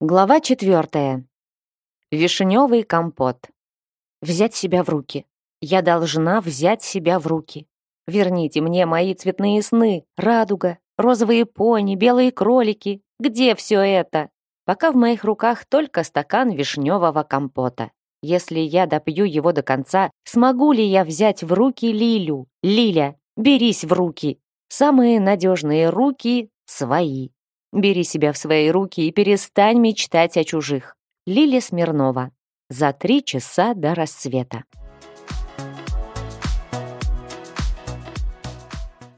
Глава четвертая. Вишневый компот. Взять себя в руки. Я должна взять себя в руки. Верните мне мои цветные сны, радуга, розовые пони, белые кролики. Где все это? Пока в моих руках только стакан вишневого компота. Если я допью его до конца, смогу ли я взять в руки Лилю? Лиля, берись в руки. Самые надежные руки — свои. Бери себя в свои руки и перестань мечтать о чужих. Лилия Смирнова. За три часа до рассвета.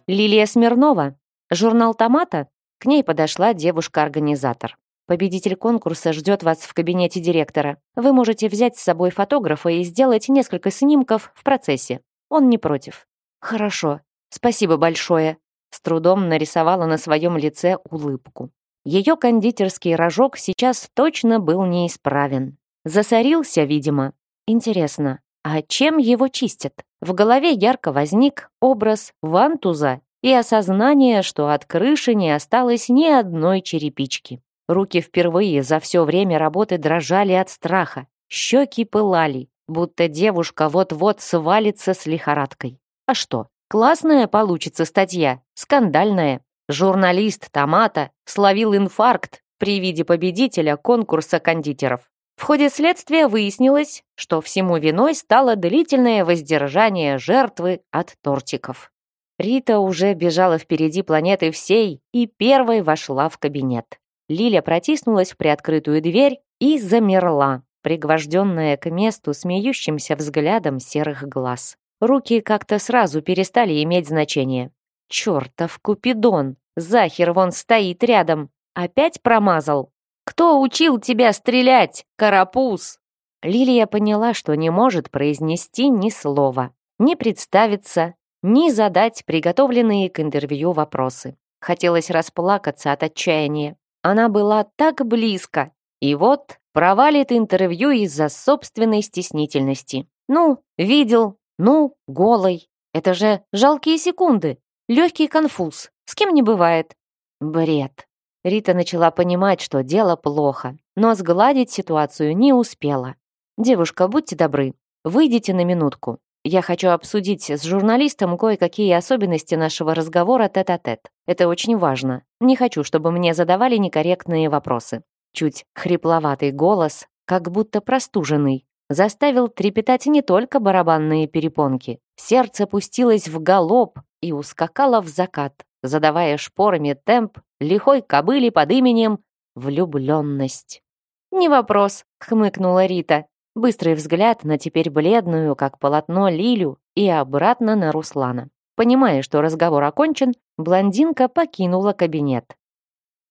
Лилия Смирнова. Журнал «Томата». К ней подошла девушка-организатор. Победитель конкурса ждет вас в кабинете директора. Вы можете взять с собой фотографа и сделать несколько снимков в процессе. Он не против. Хорошо. Спасибо большое. С трудом нарисовала на своем лице улыбку. Ее кондитерский рожок сейчас точно был неисправен. Засорился, видимо. Интересно, а чем его чистят? В голове ярко возник образ вантуза и осознание, что от крыши не осталось ни одной черепички. Руки впервые за все время работы дрожали от страха, щеки пылали, будто девушка вот-вот свалится с лихорадкой. А что, Классная получится статья, скандальная. Журналист Томата словил инфаркт при виде победителя конкурса кондитеров. В ходе следствия выяснилось, что всему виной стало длительное воздержание жертвы от тортиков. Рита уже бежала впереди планеты всей и первой вошла в кабинет. Лиля протиснулась в приоткрытую дверь и замерла, пригвожденная к месту смеющимся взглядом серых глаз. Руки как-то сразу перестали иметь значение. Чертов Купидон! Захер вон стоит рядом. Опять промазал. Кто учил тебя стрелять, карапуз? Лилия поняла, что не может произнести ни слова, ни представиться, ни задать приготовленные к интервью вопросы. Хотелось расплакаться от отчаяния. Она была так близко. И вот провалит интервью из-за собственной стеснительности. Ну, видел, ну, голой. Это же жалкие секунды. Легкий конфуз. С кем не бывает. Бред. Рита начала понимать, что дело плохо, но сгладить ситуацию не успела. «Девушка, будьте добры, выйдите на минутку. Я хочу обсудить с журналистом кое-какие особенности нашего разговора тет-а-тет. -тет. Это очень важно. Не хочу, чтобы мне задавали некорректные вопросы». Чуть хрипловатый голос, как будто простуженный, заставил трепетать не только барабанные перепонки. Сердце пустилось в галоп и ускакало в закат, задавая шпорами темп лихой кобыли под именем «Влюбленность». «Не вопрос», — хмыкнула Рита. Быстрый взгляд на теперь бледную, как полотно, Лилю и обратно на Руслана. Понимая, что разговор окончен, блондинка покинула кабинет.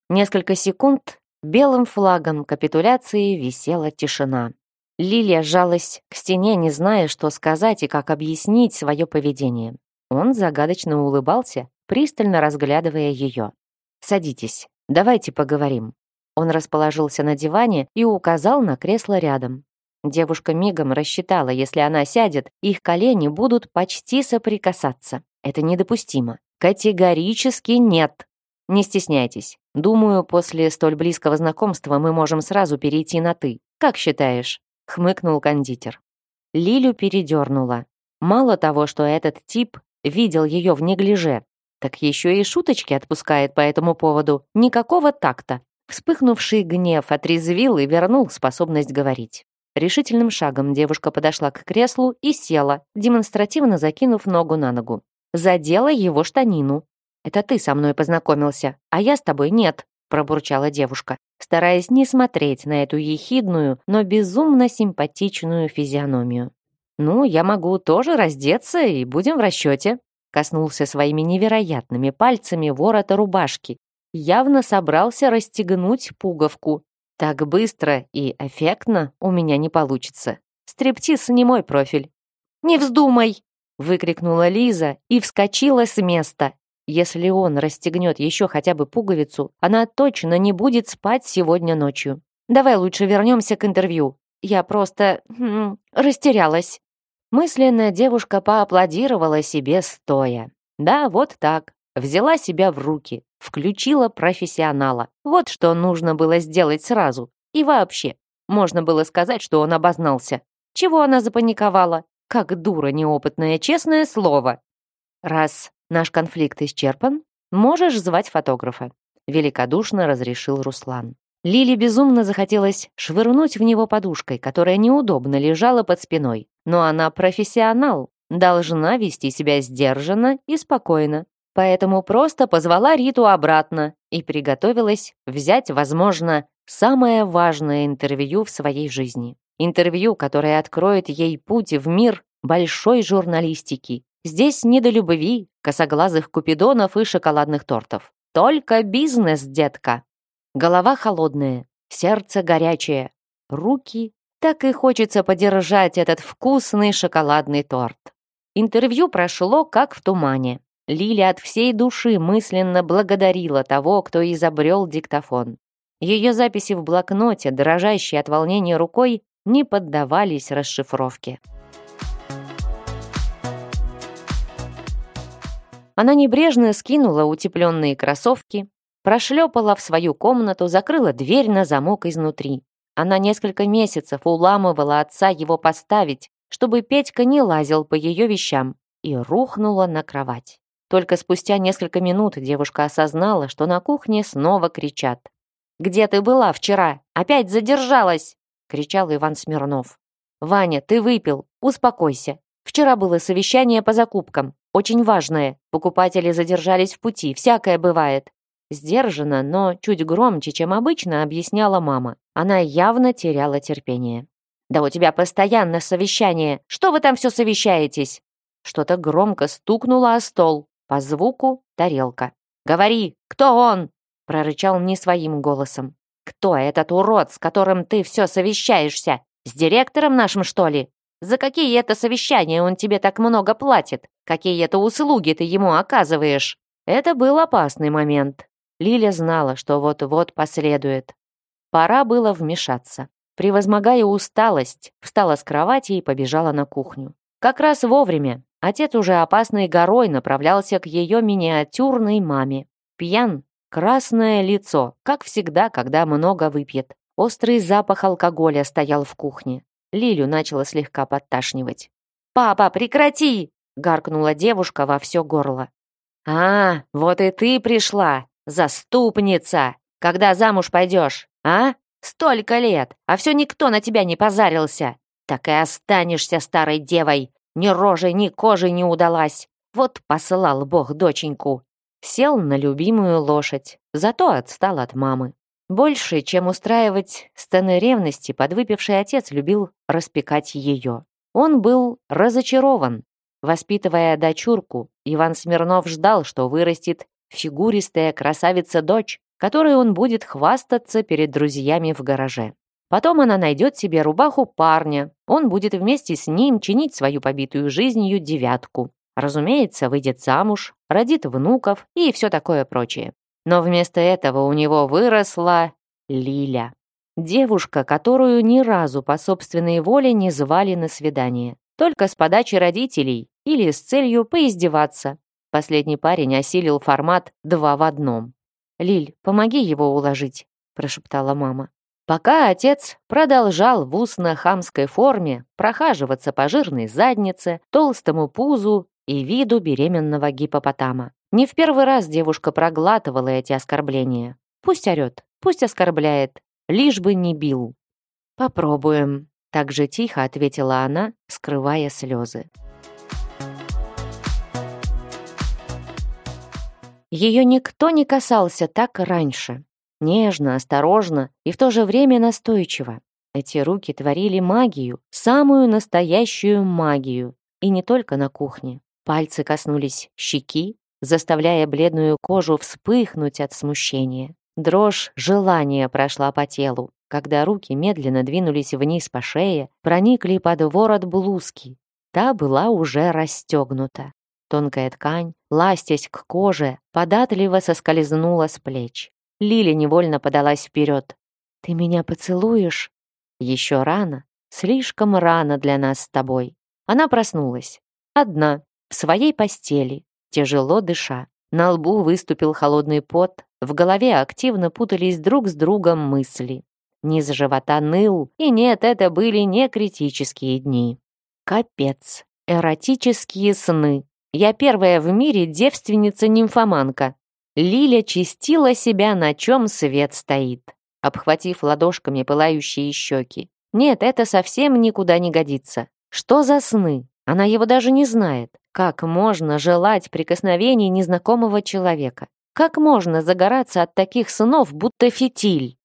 Несколько секунд белым флагом капитуляции висела тишина. Лилия сжалась к стене, не зная, что сказать и как объяснить свое поведение. Он загадочно улыбался, пристально разглядывая ее. «Садитесь, давайте поговорим». Он расположился на диване и указал на кресло рядом. Девушка мигом рассчитала, если она сядет, их колени будут почти соприкасаться. Это недопустимо. Категорически нет. Не стесняйтесь. Думаю, после столь близкого знакомства мы можем сразу перейти на «ты». Как считаешь? Хмыкнул кондитер. Лилю передернула. Мало того, что этот тип видел ее в неглиже, так еще и шуточки отпускает по этому поводу. Никакого такта. Вспыхнувший гнев отрезвил и вернул способность говорить. Решительным шагом девушка подошла к креслу и села, демонстративно закинув ногу на ногу. Задела его штанину. «Это ты со мной познакомился, а я с тобой нет», пробурчала девушка, стараясь не смотреть на эту ехидную, но безумно симпатичную физиономию. «Ну, я могу тоже раздеться, и будем в расчете», коснулся своими невероятными пальцами ворота рубашки. Явно собрался расстегнуть пуговку. Так быстро и эффектно у меня не получится. Стриптиз не мой профиль. «Не вздумай!» выкрикнула Лиза и вскочила с места. Если он расстегнет еще хотя бы пуговицу, она точно не будет спать сегодня ночью. Давай лучше вернемся к интервью. Я просто... Хм, растерялась». Мысленно девушка поаплодировала себе стоя. Да, вот так. Взяла себя в руки, включила профессионала. Вот что нужно было сделать сразу. И вообще, можно было сказать, что он обознался. Чего она запаниковала? Как дура неопытная, честное слово. Раз наш конфликт исчерпан, можешь звать фотографа. Великодушно разрешил Руслан. Лиле безумно захотелось швырнуть в него подушкой, которая неудобно лежала под спиной. Но она профессионал, должна вести себя сдержанно и спокойно. Поэтому просто позвала Риту обратно и приготовилась взять, возможно, самое важное интервью в своей жизни. Интервью, которое откроет ей путь в мир большой журналистики. Здесь не до любви, косоглазых купидонов и шоколадных тортов. Только бизнес, детка. Голова холодная, сердце горячее, руки. Так и хочется подержать этот вкусный шоколадный торт. Интервью прошло как в тумане. Лиля от всей души мысленно благодарила того, кто изобрел диктофон. Ее записи в блокноте, дрожащие от волнения рукой, не поддавались расшифровке. Она небрежно скинула утепленные кроссовки, прошлепала в свою комнату, закрыла дверь на замок изнутри. Она несколько месяцев уламывала отца его поставить, чтобы Петька не лазил по ее вещам, и рухнула на кровать. Только спустя несколько минут девушка осознала, что на кухне снова кричат. «Где ты была вчера? Опять задержалась!» — кричал Иван Смирнов. «Ваня, ты выпил. Успокойся. Вчера было совещание по закупкам. Очень важное. Покупатели задержались в пути. Всякое бывает». Сдержанно, но чуть громче, чем обычно, объясняла мама. Она явно теряла терпение. «Да у тебя постоянно совещание. Что вы там все совещаетесь?» Что-то громко стукнуло о стол. По звуку — тарелка. «Говори, кто он?» прорычал не своим голосом. «Кто этот урод, с которым ты все совещаешься? С директором нашим, что ли? За какие это совещания он тебе так много платит? Какие это услуги ты ему оказываешь?» Это был опасный момент. Лиля знала, что вот-вот последует. Пора было вмешаться. Превозмогая усталость, встала с кровати и побежала на кухню. Как раз вовремя. Отец уже опасной горой направлялся к ее миниатюрной маме. Пьян, Красное лицо, как всегда, когда много выпьет. Острый запах алкоголя стоял в кухне. Лилю начала слегка подташнивать. «Папа, прекрати!» — гаркнула девушка во все горло. «А, вот и ты пришла, заступница! Когда замуж пойдешь, а? Столько лет, а все никто на тебя не позарился. Так и останешься старой девой, ни рожей, ни кожей не удалась. Вот посылал Бог доченьку. Сел на любимую лошадь, зато отстал от мамы. Больше, чем устраивать сцены ревности, подвыпивший отец любил распекать ее. Он был разочарован. Воспитывая дочурку, Иван Смирнов ждал, что вырастет фигуристая красавица-дочь, которой он будет хвастаться перед друзьями в гараже. Потом она найдет себе рубаху парня, он будет вместе с ним чинить свою побитую жизнью девятку. Разумеется, выйдет замуж, родит внуков и все такое прочее. Но вместо этого у него выросла Лиля. Девушка, которую ни разу по собственной воле не звали на свидание. Только с подачи родителей или с целью поиздеваться. Последний парень осилил формат «два в одном». «Лиль, помоги его уложить», – прошептала мама. Пока отец продолжал в устно-хамской форме прохаживаться по жирной заднице, толстому пузу и виду беременного гипопотама. Не в первый раз девушка проглатывала эти оскорбления. Пусть орет, пусть оскорбляет, лишь бы не бил. «Попробуем», — так же тихо ответила она, скрывая слезы. Ее никто не касался так раньше. Нежно, осторожно и в то же время настойчиво. Эти руки творили магию, самую настоящую магию, и не только на кухне. Пальцы коснулись щеки, заставляя бледную кожу вспыхнуть от смущения. Дрожь желания прошла по телу, когда руки медленно двинулись вниз по шее, проникли под ворот блузки. Та была уже расстегнута. Тонкая ткань, ластясь к коже, податливо соскользнула с плеч. Лиля невольно подалась вперед. «Ты меня поцелуешь?» «Еще рано. Слишком рано для нас с тобой». Она проснулась. Одна, в своей постели, тяжело дыша. На лбу выступил холодный пот, в голове активно путались друг с другом мысли. низ живота ныл, и нет, это были не критические дни. Капец. Эротические сны. Я первая в мире девственница-нимфоманка. Лиля чистила себя, на чем свет стоит, обхватив ладошками пылающие щеки. Нет, это совсем никуда не годится. Что за сны? Она его даже не знает. Как можно желать прикосновений незнакомого человека? Как можно загораться от таких снов, будто фитиль?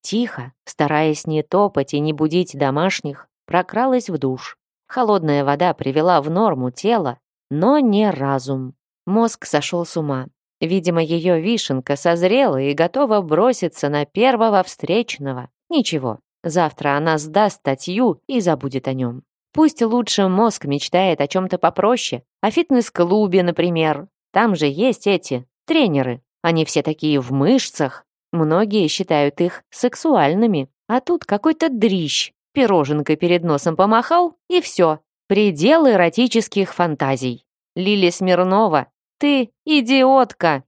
Тихо, стараясь не топать и не будить домашних, прокралась в душ. Холодная вода привела в норму тело, но не разум. Мозг сошел с ума. Видимо, ее вишенка созрела и готова броситься на первого встречного. Ничего, завтра она сдаст статью и забудет о нем. Пусть лучше мозг мечтает о чем-то попроще, о фитнес-клубе, например. Там же есть эти тренеры. Они все такие в мышцах. Многие считают их сексуальными. А тут какой-то дрищ. Пироженкой перед носом помахал, и все. Предел эротических фантазий. Лили Смирнова, ты идиотка!